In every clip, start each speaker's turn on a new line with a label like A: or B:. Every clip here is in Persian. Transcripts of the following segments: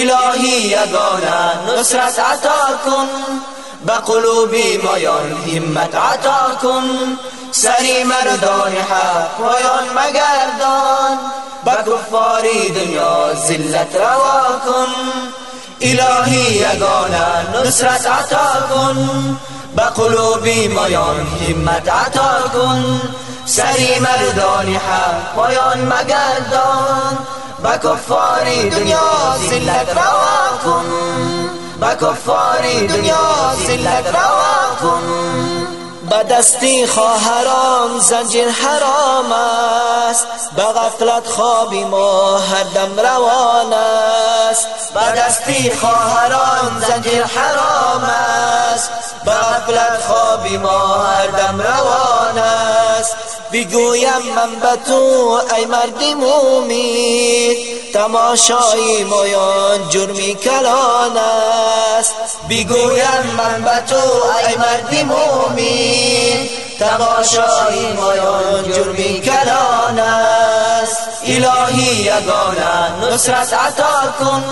A: الهی یگانه نصرت عطا کن به قلوبی مایان همت عطا کن. سری مردان حق پایان مگردان به کفاری دنیا زلت روا کن. الهی یگانه نصرت عطا کن به قلوبی مایان همت عطا کن. سری مردان حق پایان مگردان به کفاری دنیا زلت روا کن به دنیا زلت روا کن
B: دستی خواهران زنجیر حرام است. به غفلت خوابی ما هر دم روان است.
A: به دستی خواهران زنجیر حرام است. به غفلت خوابی ما هر دم روان است.
B: بگویم من به تو ای مردی مومید تماشای مایان جرمی کلان است.
A: بگویم من به تو ای مردی مومید تماشای مایان جرمی کلان است. الهی یگانه نصرت عطا کن.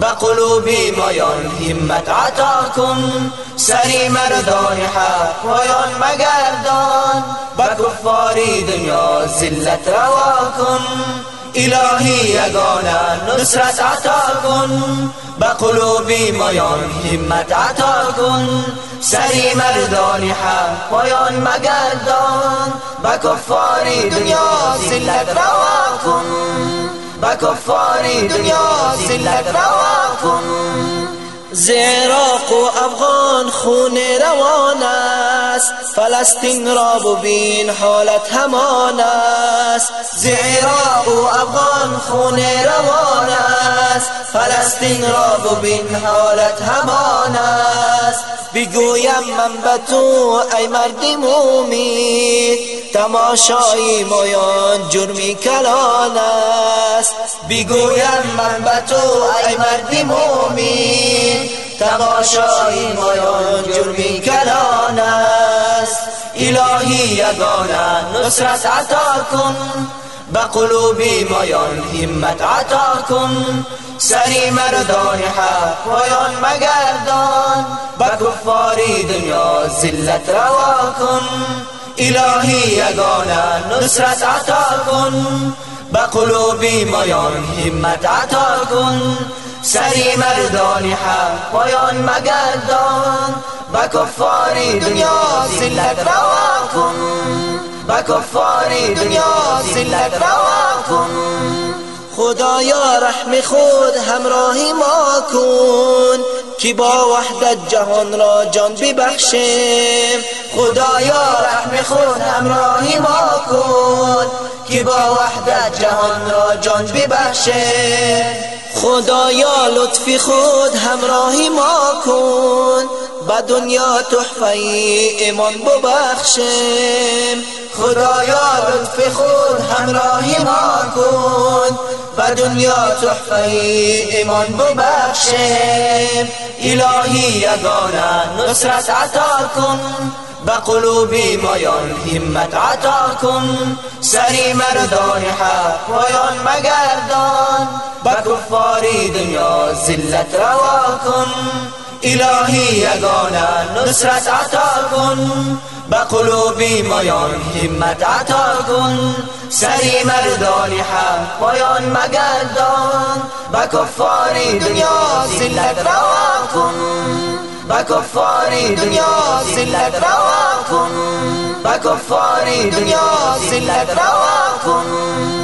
A: به قلوبی مایان همت عطا کن سری مردان حق پایان مگردان به کفاری دنیا زلت روا کن الهی یگانه نصرت مایان همت عطا کن. سری مردان حق پایان مگردان به کفاری دنیا زلت روا کن به دنیا زلت
B: و افغان خون روان است. فلسطین را ببین حالت همان است.
A: زیراق و افغان خون روان فلسطین را ببین حالت همان است.
B: بگویم من به تو ای مردی مومید تماشای مایان جرمی کلان است.
A: بگویم من به تو ای مردی مومید تماشای مایان جرمی کلان است. الهی یگانه نصرت عطا کن. به قلوبی مایان همت عطا کن. سری مردان حق پایان مگردان به کفاری دنیا زلت روا کن. الهی یگانه نصرت عطا کن. به قلوبی مایان همت عطا کن. سری مردان حق پایان مگردان به کفاری دنیا زلت روا کن. کفاری دنیا زلت روا کن.
B: خدایا رحم خود همراهی ما کن که با وحدت جهان را جان ببخشیم.
A: خدایا رحم خود همراهی ما کن که با وحدت جهان را جان ببخشیم.
B: خدایا لطفی خود همراهی ما کن به دنیا تحفه ایمان ببخشیم.
A: خدایا لطف خود همراهی ما کن به دنیا تحفه ایمان ببخشیم الهی یگانه نصرت عطا کن. به قلوبی مایان همت عطا کن. سری مردان حق پایان مگردان. به کفاری دنیا زلت روا کن. الهی یگانه نصرت عطا کن به قلوبی مایان همت عطا کن. سری مردان حق پایان مگردان به کفاری دنیا زلت روا کن. به کفاری دنیا زلت روا کن. به دنیا زلت روا کن.